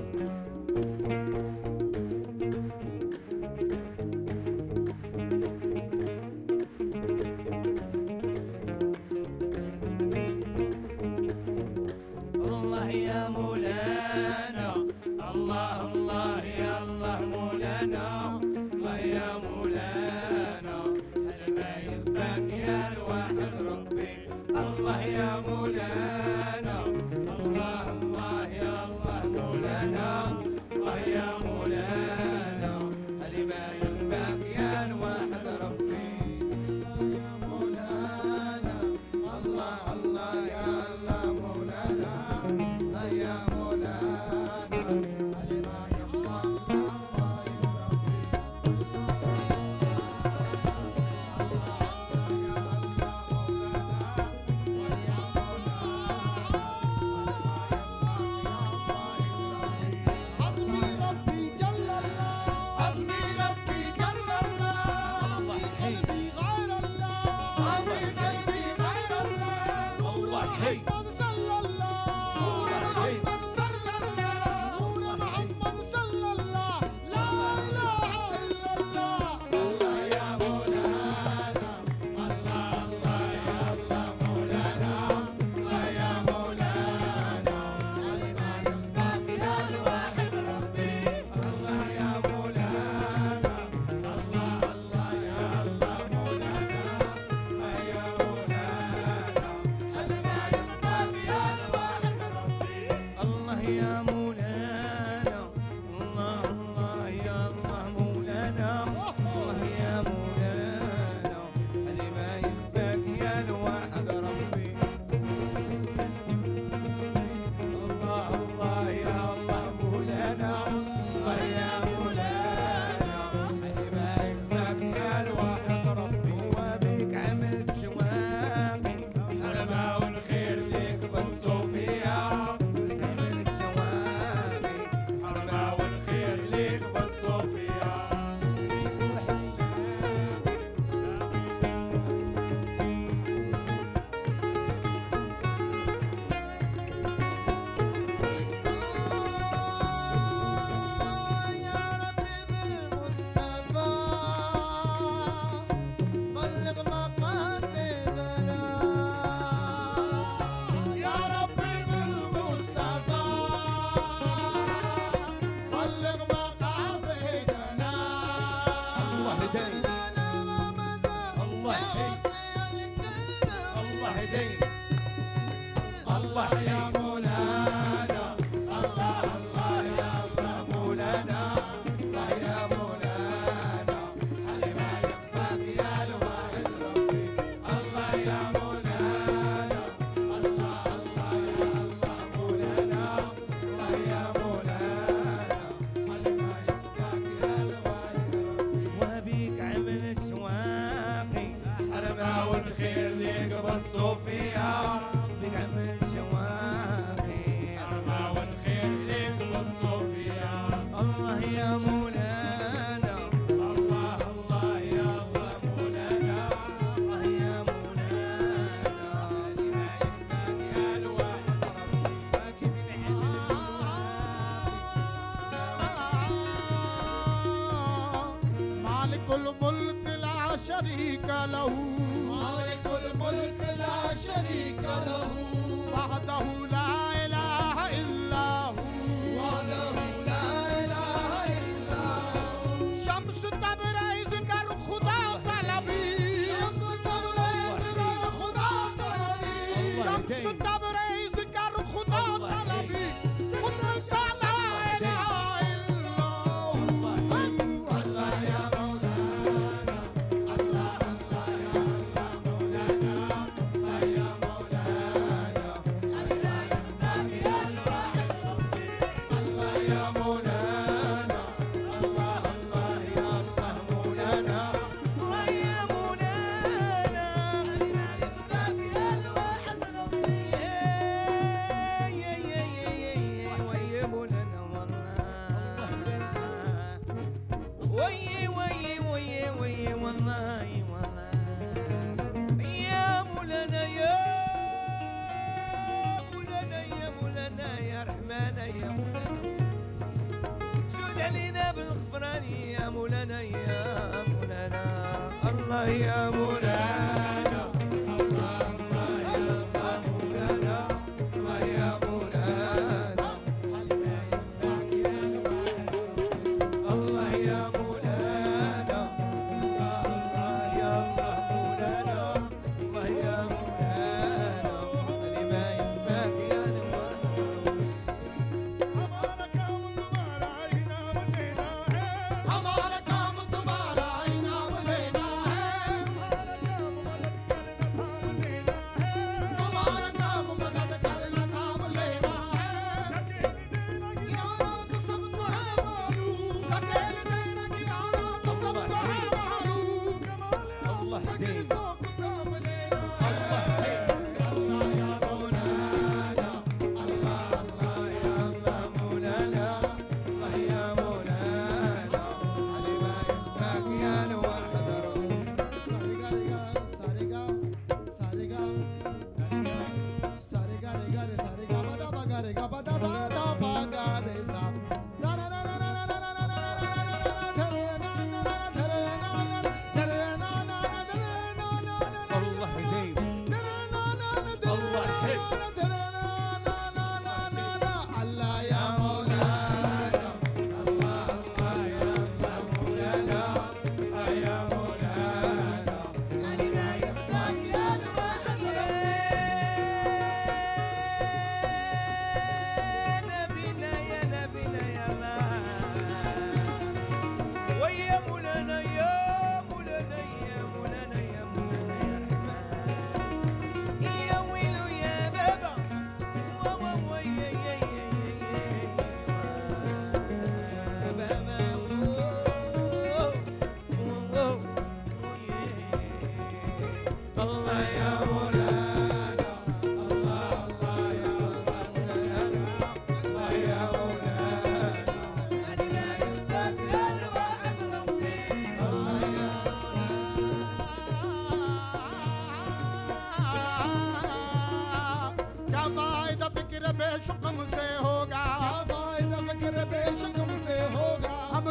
Música الله هدينا الله يا الملك لا شريك له مالك الملك لا شريك له علينا بالغفران يا مولانا يا مولانا. الله يا مولانا.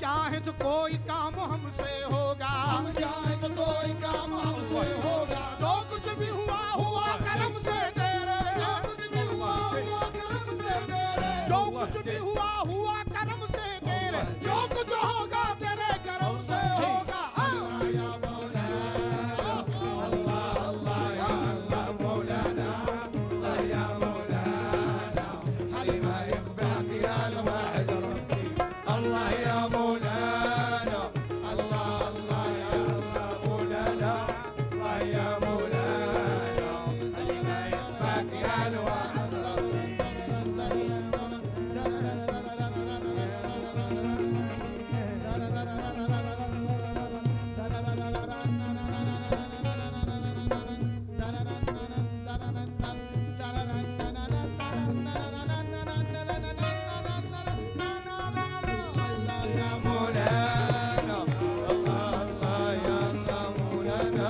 क्या है जो कोई काम हमसे होगा। हम क्या है जो कोई काम हमसे होगा जो कुछ भी हुआ हुआ कर्म से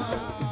Krishna